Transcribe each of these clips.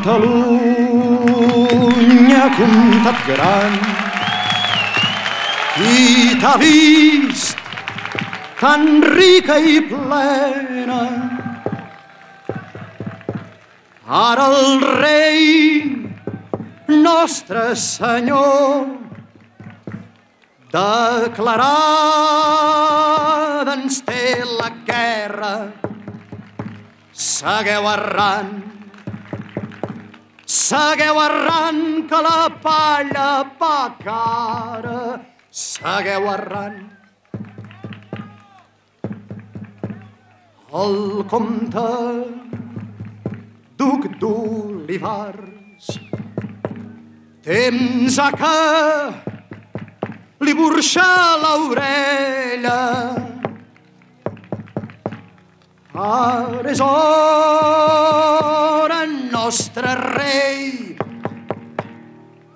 Catalunya, comtat gran, qui t'ha vist tan rica i plena. Ara el rei, nostre senyor, declarada ens té la guerra, segueu errant, segueu errant que la palla va cara, segueu errant. El comte duc d'Olivars temps a que li burxa l'orella. Ara és hora, nostre rei,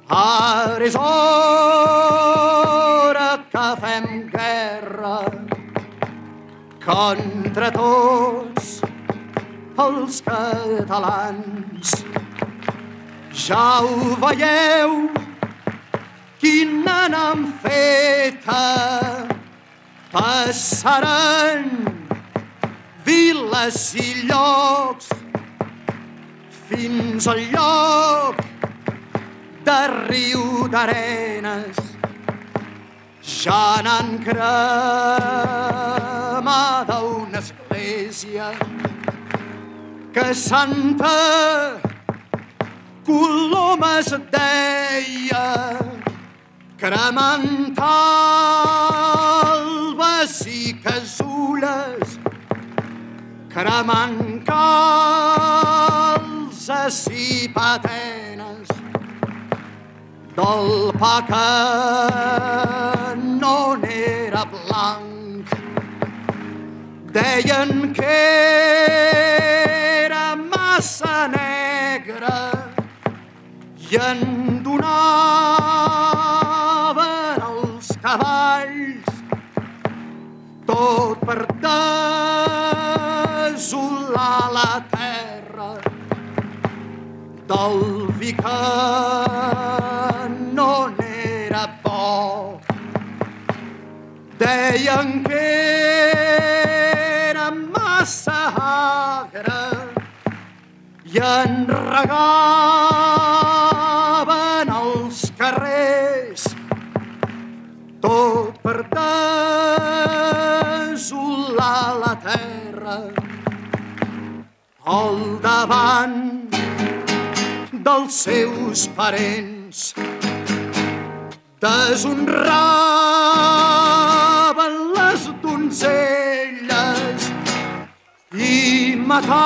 ara és hora que fem guerra contra tots els catalans. Ja ho veieu, quina n'han feta. Passaran viles i llocs fins al lloc de riu d'arenes. Ja n'han cremada una església que Santa Coloma es deia cremant albes i casulles, cremant calzes i patenes, del pa que no n'era blanc. Deien que era massa negre i en donaven els cavalls tot per desolar la terra del vi que no n'era bo. Deien que era massa agre i en regaven els carrers tot per desolar la terra al davant dels seus parents. Deshonraven les donzelles i mataven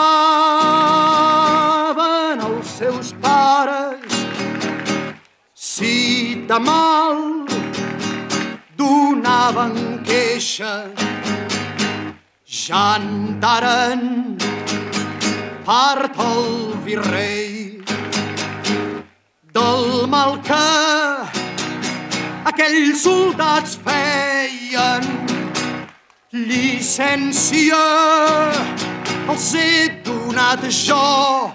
els seus pares. Si de mal donaven queixa ja en daren part el virrei del mal que aquells soldats feien. Llicència els he donat jo.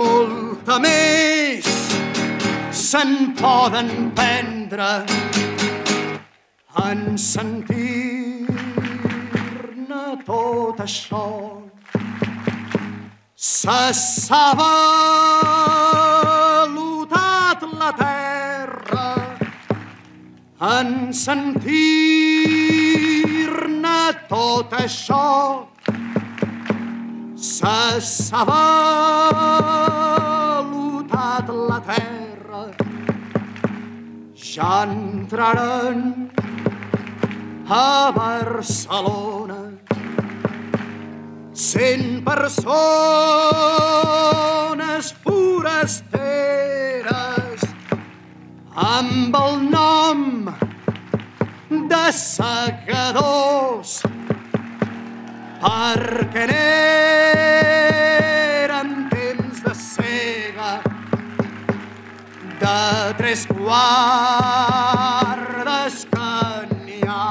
Molta més se'n poden prendre en sentir-ne tot això. Se salutat en sentir-ne tot això se salutat la terra. Ja entraren a Barcelona cent persones forasteres amb el nom de segadors perquè eren temps de cega de tres guardes que n'hi ha.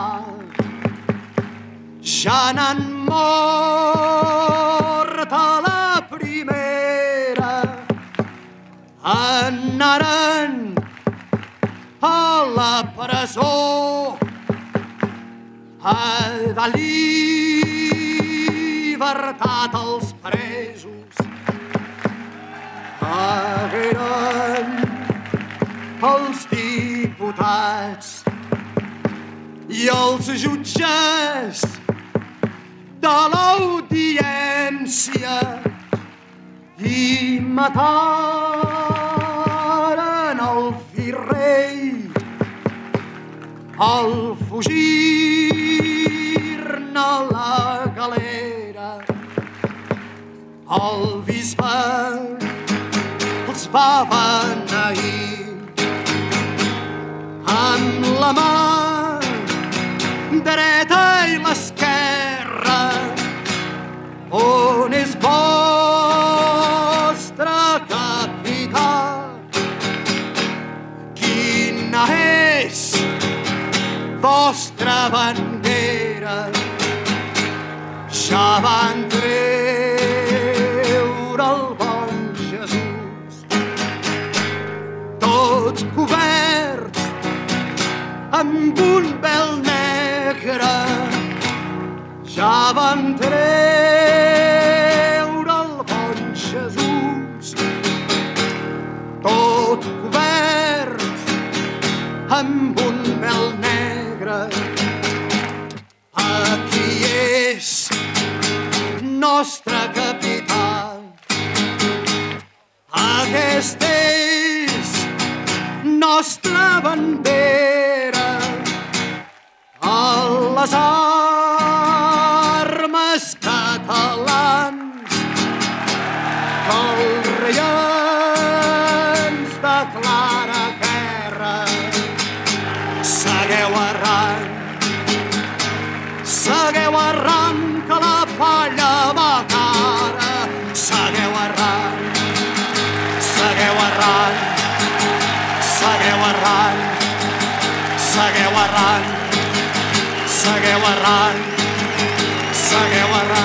Ja n'han mort a la primera anaren a la presó a la llibertat als presos. Hagueren els diputats i els jutges de l'audiència i mataren al fugir-ne la galera. El bisbe els va beneir amb la mà dreta tots coberts amb un vel negre. Ja van treure el bon Jesús tot cobert amb un vel negre. Aquí és nostre capità aquest és nostra bandera a les segueu arran segueu arran segueu arran segueu arran